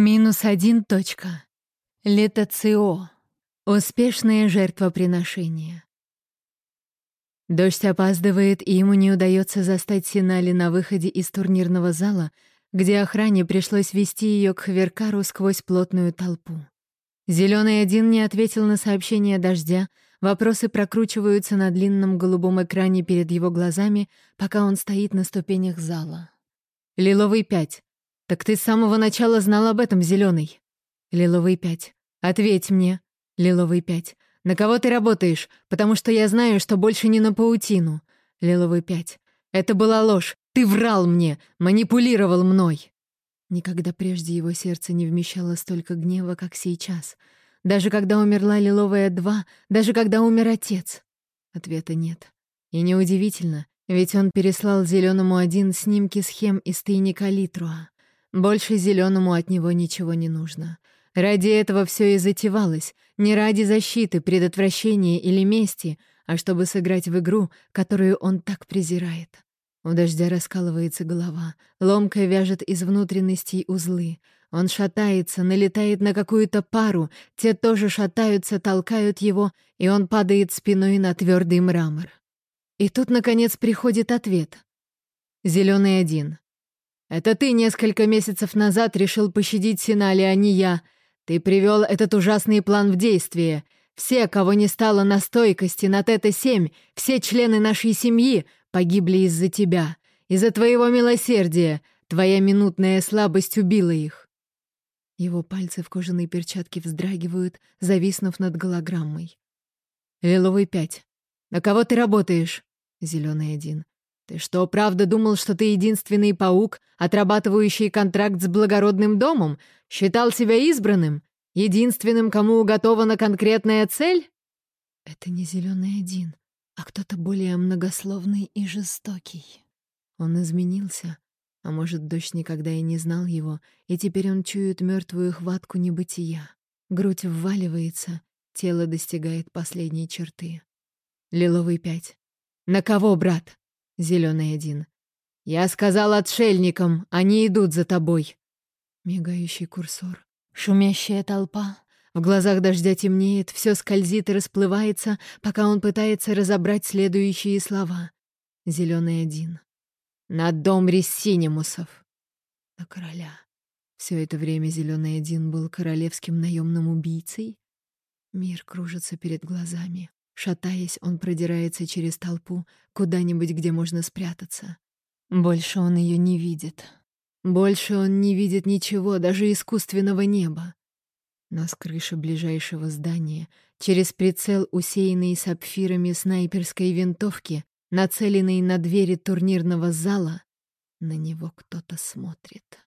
Минус один точка. Летоцио. Успешное жертвоприношение. Дождь опаздывает, и ему не удается застать Синали на выходе из турнирного зала, где охране пришлось вести ее к Хверкару сквозь плотную толпу. Зеленый один не ответил на сообщение дождя, вопросы прокручиваются на длинном голубом экране перед его глазами, пока он стоит на ступенях зала. Лиловый пять. «Так ты с самого начала знал об этом, Зеленый. Лиловый пять. «Ответь мне». Лиловый пять. «На кого ты работаешь? Потому что я знаю, что больше не на паутину». Лиловый пять. «Это была ложь. Ты врал мне, манипулировал мной». Никогда прежде его сердце не вмещало столько гнева, как сейчас. Даже когда умерла Лиловая два, даже когда умер отец. Ответа нет. И неудивительно, ведь он переслал Зеленому один снимки схем из тайника Литруа. Больше зеленому от него ничего не нужно. Ради этого все и затевалось, не ради защиты, предотвращения или мести, а чтобы сыграть в игру, которую он так презирает. У дождя раскалывается голова, ломка вяжет из внутренностей узлы. Он шатается, налетает на какую-то пару, те тоже шатаются, толкают его, и он падает спиной на твердый мрамор. И тут, наконец, приходит ответ. Зеленый один. Это ты несколько месяцев назад решил пощадить Синали, а не я. Ты привел этот ужасный план в действие. Все, кого не стало на стойкости, на Тета-7, все члены нашей семьи погибли из-за тебя, из-за твоего милосердия. Твоя минутная слабость убила их. Его пальцы в кожаной перчатке вздрагивают, зависнув над голограммой. Лиловый пять. На кого ты работаешь? Зеленый один. «Ты что, правда думал, что ты единственный паук, отрабатывающий контракт с благородным домом? Считал себя избранным? Единственным, кому уготована конкретная цель?» «Это не зеленый один, а кто-то более многословный и жестокий. Он изменился, а может, дождь никогда и не знал его, и теперь он чует мертвую хватку небытия. Грудь вваливается, тело достигает последней черты. Лиловый пять. «На кого, брат?» Зеленый один. «Я сказал отшельникам, они идут за тобой!» Мигающий курсор. Шумящая толпа. В глазах дождя темнеет, все скользит и расплывается, пока он пытается разобрать следующие слова. Зеленый один. «На дом Рессинимусов!» На короля. Все это время Зеленый один был королевским наемным убийцей? Мир кружится перед глазами. Шатаясь, он продирается через толпу куда-нибудь, где можно спрятаться. Больше он ее не видит. Больше он не видит ничего, даже искусственного неба. Но с крыши ближайшего здания, через прицел, усеянный сапфирами снайперской винтовки, нацеленный на двери турнирного зала, на него кто-то смотрит.